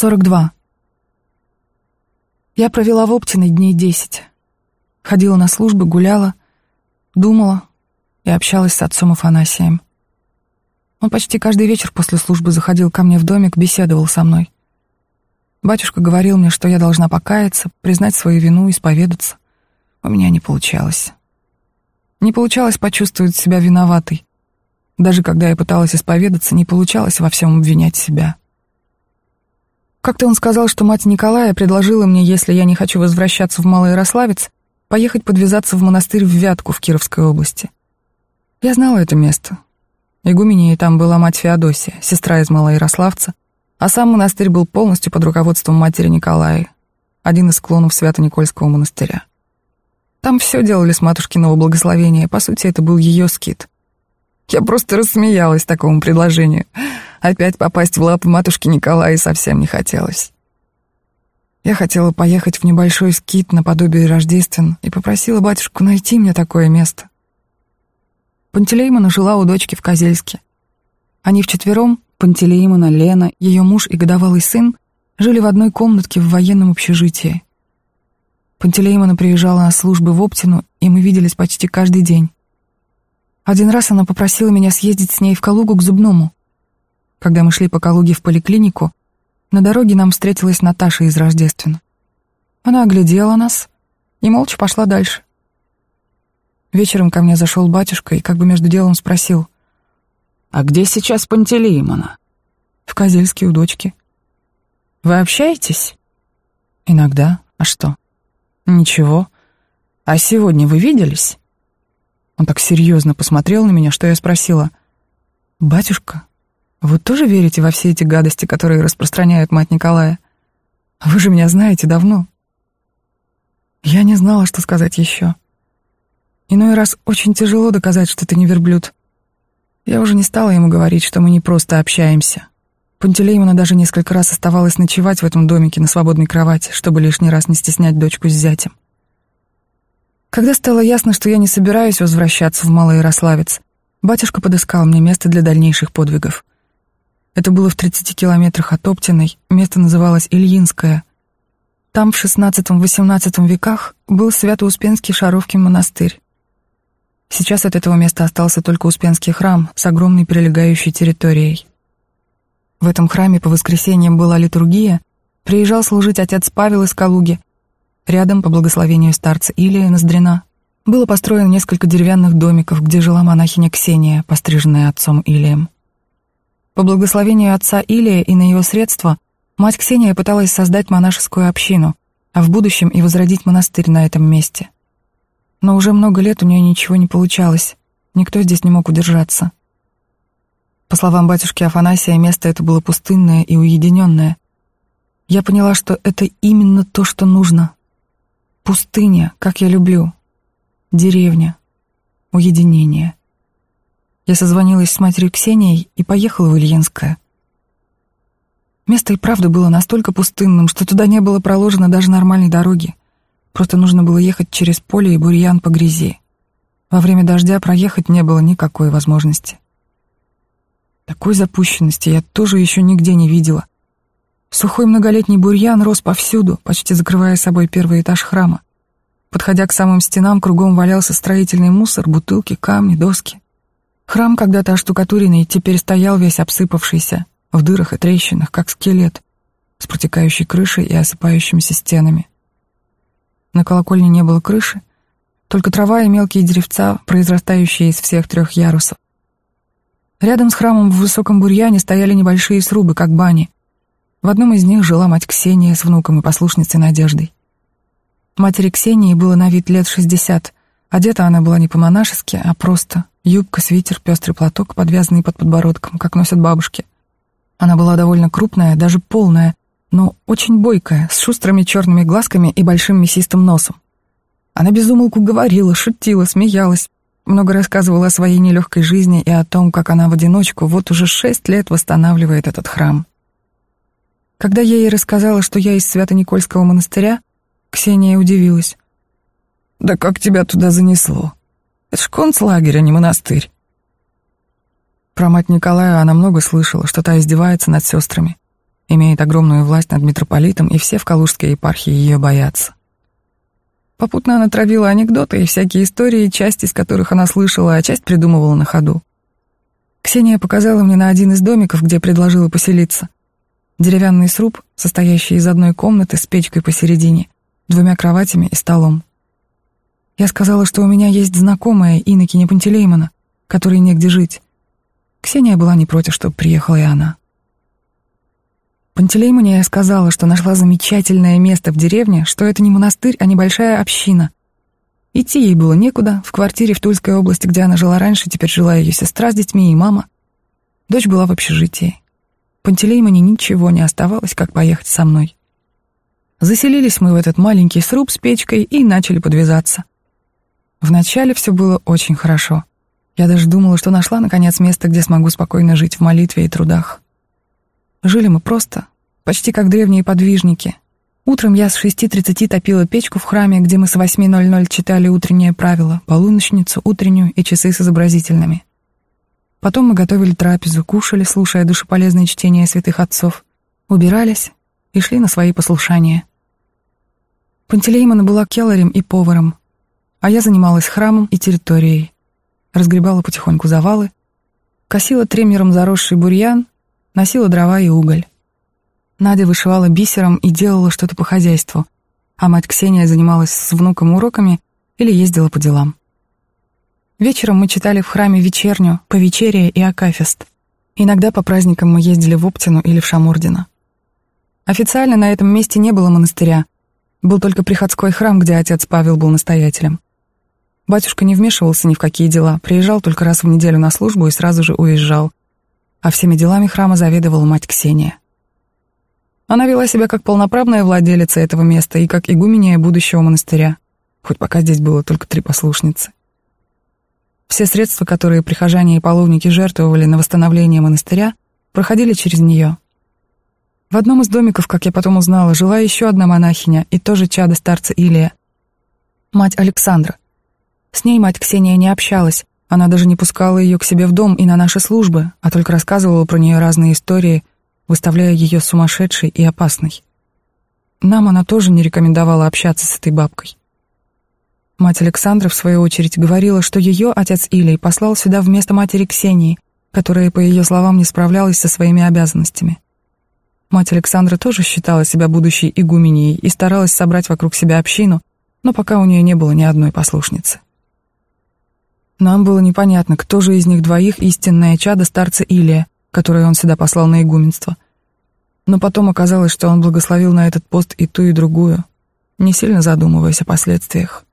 42. Я провела в Оптиной дней десять. Ходила на службы, гуляла, думала и общалась с отцом Афанасием. Он почти каждый вечер после службы заходил ко мне в домик, беседовал со мной. Батюшка говорил мне, что я должна покаяться, признать свою вину, исповедаться. У меня не получалось. Не получалось почувствовать себя виноватой. Даже когда я пыталась исповедаться, не получалось во всем обвинять себя. Как-то он сказал, что мать Николая предложила мне, если я не хочу возвращаться в Малый Ярославец, поехать подвязаться в монастырь в Вятку в Кировской области. Я знала это место. Игуменей там была мать Феодосия, сестра из Малоярославца, а сам монастырь был полностью под руководством матери Николая, один из склонов Свято-Никольского монастыря. Там все делали с матушкиного благословения, по сути, это был ее скит. Я просто рассмеялась такому предложению — Опять попасть в лапы матушки Николая совсем не хотелось. Я хотела поехать в небольшой скит наподобие Рождествен и попросила батюшку найти мне такое место. Пантелеймона жила у дочки в Козельске. Они вчетвером, Пантелеймона, Лена, ее муж и годовалый сын, жили в одной комнатке в военном общежитии. Пантелеймона приезжала на службы в Оптину, и мы виделись почти каждый день. Один раз она попросила меня съездить с ней в Калугу к зубному. Когда мы шли по Калуге в поликлинику, на дороге нам встретилась Наташа из Рождествена. Она оглядела нас и молча пошла дальше. Вечером ко мне зашел батюшка и как бы между делом спросил. «А где сейчас Пантелеймона?» «В Козельске у дочки». «Вы общаетесь?» «Иногда. А что?» «Ничего. А сегодня вы виделись?» Он так серьезно посмотрел на меня, что я спросила. «Батюшка, вы тоже верите во все эти гадости, которые распространяет мать Николая? Вы же меня знаете давно. Я не знала, что сказать еще. Иной раз очень тяжело доказать, что ты не верблюд. Я уже не стала ему говорить, что мы не просто общаемся. Пантелеймона даже несколько раз оставалась ночевать в этом домике на свободной кровати, чтобы лишний раз не стеснять дочку с зятем. Когда стало ясно, что я не собираюсь возвращаться в Малый Ярославец, батюшка подыскал мне место для дальнейших подвигов. Это было в 30 километрах от Оптиной, место называлось Ильинское. Там в XVI-XVIII веках был Свято-Успенский Шаровкин монастырь. Сейчас от этого места остался только Успенский храм с огромной прилегающей территорией. В этом храме по воскресеньям была литургия, приезжал служить отец Павел из Калуги. Рядом, по благословению старца Илия Ноздрина, было построено несколько деревянных домиков, где жила монахиня Ксения, постриженная отцом Илием. По благословению отца Илия и на его средства мать Ксения пыталась создать монашескую общину, а в будущем и возродить монастырь на этом месте. Но уже много лет у нее ничего не получалось, никто здесь не мог удержаться. По словам батюшки Афанасия, место это было пустынное и уединенное. Я поняла, что это именно то, что нужно. Пустыня, как я люблю. Деревня. Уединение. Я созвонилась с матерью Ксенией и поехала в Ильинское. Место и правда было настолько пустынным, что туда не было проложено даже нормальной дороги. Просто нужно было ехать через поле и бурьян по грязи. Во время дождя проехать не было никакой возможности. Такой запущенности я тоже еще нигде не видела. Сухой многолетний бурьян рос повсюду, почти закрывая собой первый этаж храма. Подходя к самым стенам, кругом валялся строительный мусор, бутылки, камни, доски. Храм, когда-то оштукатуренный, теперь стоял весь обсыпавшийся, в дырах и трещинах, как скелет, с протекающей крышей и осыпающимися стенами. На колокольне не было крыши, только трава и мелкие деревца, произрастающие из всех трех ярусов. Рядом с храмом в высоком бурьяне стояли небольшие срубы, как бани. В одном из них жила мать Ксения с внуком и послушницей Надеждой. Матери Ксении было на вид лет шестьдесят. Одета она была не по-монашески, а просто Юбка, свитер, пестрый платок, подвязанный под подбородком, как носят бабушки. Она была довольно крупная, даже полная, но очень бойкая, с шустрыми черными глазками и большим мясистым носом. Она безумолку говорила, шутила, смеялась, много рассказывала о своей нелегкой жизни и о том, как она в одиночку вот уже шесть лет восстанавливает этот храм. Когда я ей рассказала, что я из Свято-Никольского монастыря, Ксения удивилась. «Да как тебя туда занесло?» Это ж концлагерь, а не монастырь. Про мать Николая она много слышала, что та издевается над сестрами. имеет огромную власть над митрополитом, и все в Калужской епархии ее боятся. Попутно она травила анекдоты и всякие истории, часть из которых она слышала, а часть придумывала на ходу. Ксения показала мне на один из домиков, где предложила поселиться. Деревянный сруб, состоящий из одной комнаты с печкой посередине, двумя кроватями и столом. Я сказала, что у меня есть знакомая Иннокене Пантелеймона, которой негде жить. Ксения была не против, чтобы приехала и она. Пантелеймоне я сказала, что нашла замечательное место в деревне, что это не монастырь, а небольшая община. Идти ей было некуда, в квартире в Тульской области, где она жила раньше, теперь жила ее сестра с детьми и мама. Дочь была в общежитии. Пантелеймоне ничего не оставалось, как поехать со мной. Заселились мы в этот маленький сруб с печкой и начали подвязаться. Вначале все было очень хорошо. Я даже думала, что нашла, наконец, место, где смогу спокойно жить в молитве и трудах. Жили мы просто, почти как древние подвижники. Утром я с 6.30 топила печку в храме, где мы с 8.00 читали утреннее правило, полуночницу, утреннюю и часы с изобразительными. Потом мы готовили трапезу, кушали, слушая душеполезные чтения святых отцов, убирались и шли на свои послушания. Пантелеймона была келарем и поваром, а я занималась храмом и территорией, разгребала потихоньку завалы, косила тремером заросший бурьян, носила дрова и уголь. Надя вышивала бисером и делала что-то по хозяйству, а мать Ксения занималась с внуком уроками или ездила по делам. Вечером мы читали в храме вечерню, повечерие и акафист. Иногда по праздникам мы ездили в Оптину или в Шамурдино. Официально на этом месте не было монастыря. Был только приходской храм, где отец Павел был настоятелем. Батюшка не вмешивался ни в какие дела, приезжал только раз в неделю на службу и сразу же уезжал. А всеми делами храма заведовала мать Ксения. Она вела себя как полноправная владелица этого места и как игуменья будущего монастыря, хоть пока здесь было только три послушницы. Все средства, которые прихожане и половники жертвовали на восстановление монастыря, проходили через нее. В одном из домиков, как я потом узнала, жила еще одна монахиня и тоже чадо старца Илия, мать Александра. С ней мать Ксения не общалась, она даже не пускала ее к себе в дом и на наши службы, а только рассказывала про нее разные истории, выставляя ее сумасшедшей и опасной. Нам она тоже не рекомендовала общаться с этой бабкой. Мать Александра, в свою очередь, говорила, что ее отец Илей послал сюда вместо матери Ксении, которая, по ее словам, не справлялась со своими обязанностями. Мать Александра тоже считала себя будущей игуменей и старалась собрать вокруг себя общину, но пока у нее не было ни одной послушницы. Нам было непонятно, кто же из них двоих истинное чадо старца Илия, которое он сюда послал на игуменство. Но потом оказалось, что он благословил на этот пост и ту, и другую, не сильно задумываясь о последствиях.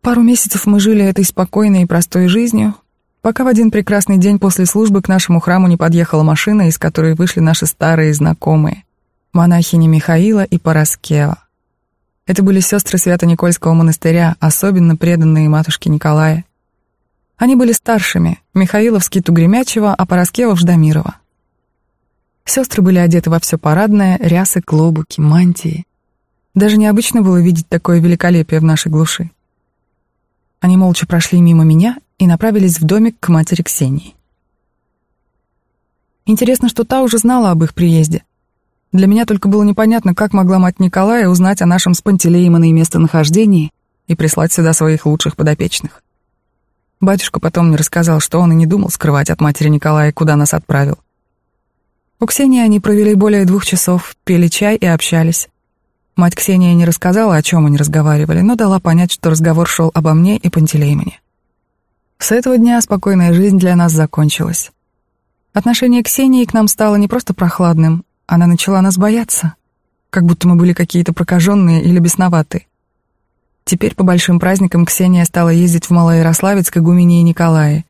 Пару месяцев мы жили этой спокойной и простой жизнью, пока в один прекрасный день после службы к нашему храму не подъехала машина, из которой вышли наши старые знакомые, монахини Михаила и Пороскева. Это были сестры Свято-Никольского монастыря, особенно преданные матушке Николая. Они были старшими, Михаила в скиту Гремячева, а Пороскева в Ждамирова. Сестры были одеты во все парадное, рясы, клобуки, мантии. Даже необычно было видеть такое великолепие в нашей глуши. Они молча прошли мимо меня и направились в домик к матери Ксении. Интересно, что та уже знала об их приезде — для меня только было непонятно, как могла мать Николая узнать о нашем с Пантелеимоной местонахождении и прислать сюда своих лучших подопечных. Батюшка потом мне рассказал, что он и не думал скрывать от матери Николая, куда нас отправил. У Ксении они провели более двух часов, пили чай и общались. Мать Ксения не рассказала, о чем они разговаривали, но дала понять, что разговор шел обо мне и Пантелеймоне. С этого дня спокойная жизнь для нас закончилась. Отношение Ксении к нам стало не просто прохладным, она начала нас бояться, как будто мы были какие-то прокаженные или бесноватые. Теперь по большим праздникам Ксения стала ездить в Малоярославец к игумене Николае.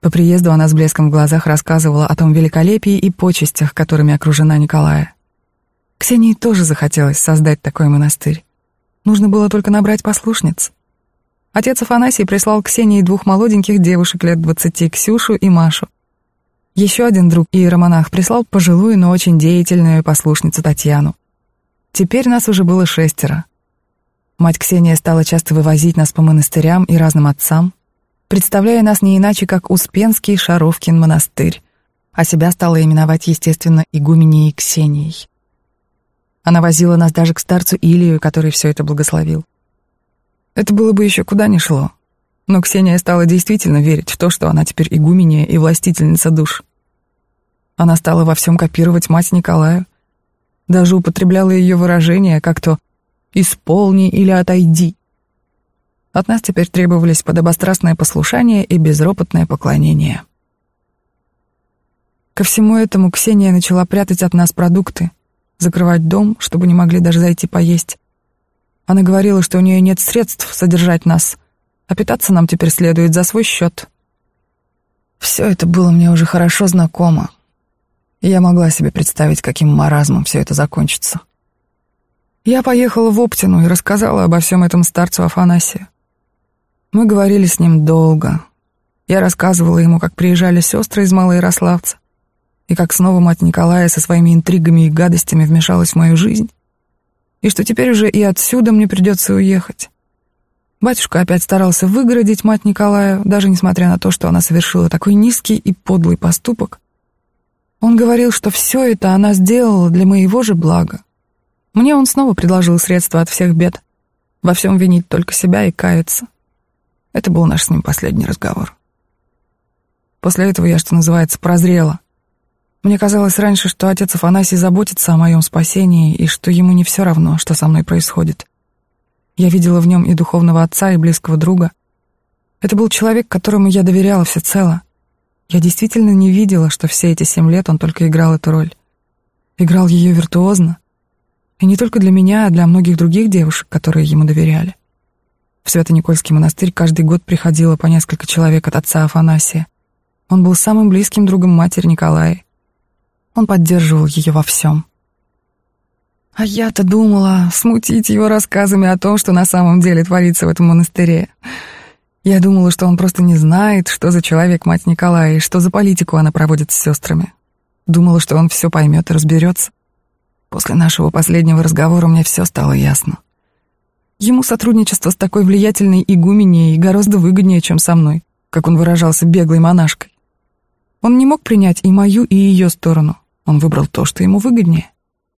По приезду она с блеском в глазах рассказывала о том великолепии и почестях, которыми окружена Николая. Ксении тоже захотелось создать такой монастырь. Нужно было только набрать послушниц. Отец Афанасий прислал Ксении двух молоденьких девушек лет двадцати, Ксюшу и Машу. Еще один друг иеромонах прислал пожилую, но очень деятельную послушницу Татьяну. Теперь нас уже было шестеро. Мать Ксения стала часто вывозить нас по монастырям и разным отцам, представляя нас не иначе, как Успенский Шаровкин монастырь, а себя стала именовать, естественно, игуменей Ксенией. Она возила нас даже к старцу Илию, который все это благословил. Это было бы еще куда ни шло. Но Ксения стала действительно верить в то, что она теперь игуменья и властительница душ. Она стала во всем копировать мать Николаю. Даже употребляла ее выражение, как то «исполни» или «отойди». От нас теперь требовались подобострастное послушание и безропотное поклонение. Ко всему этому Ксения начала прятать от нас продукты, закрывать дом, чтобы не могли даже зайти поесть. Она говорила, что у нее нет средств содержать нас, а питаться нам теперь следует за свой счет. Все это было мне уже хорошо знакомо, я могла себе представить, каким маразмом все это закончится. Я поехала в Оптину и рассказала обо всем этом старцу Афанасию. Мы говорили с ним долго. Я рассказывала ему, как приезжали сестры из Малоярославца, и как снова мать Николая со своими интригами и гадостями вмешалась в мою жизнь, и что теперь уже и отсюда мне придется уехать. Батюшка опять старался выгородить мать Николая, даже несмотря на то, что она совершила такой низкий и подлый поступок. Он говорил, что все это она сделала для моего же блага. Мне он снова предложил средства от всех бед, во всем винить только себя и каяться. Это был наш с ним последний разговор. После этого я, что называется, прозрела. Мне казалось раньше, что отец Афанасий заботится о моем спасении и что ему не все равно, что со мной происходит. Я видела в нем и духовного отца, и близкого друга. Это был человек, которому я доверяла всецело. Я действительно не видела, что все эти семь лет он только играл эту роль. Играл ее виртуозно. И не только для меня, а для многих других девушек, которые ему доверяли. В Свято-Никольский монастырь каждый год приходило по несколько человек от отца Афанасия. Он был самым близким другом матери Николая. Он поддерживал ее во всем. А я-то думала смутить его рассказами о том, что на самом деле творится в этом монастыре. Я думала, что он просто не знает, что за человек мать Николая и что за политику она проводит с сестрами. Думала, что он все поймет и разберется. После нашего последнего разговора мне все стало ясно. Ему сотрудничество с такой влиятельной игуменей гораздо выгоднее, чем со мной, как он выражался, беглой монашкой. Он не мог принять и мою, и ее сторону. Он выбрал то, что ему выгоднее.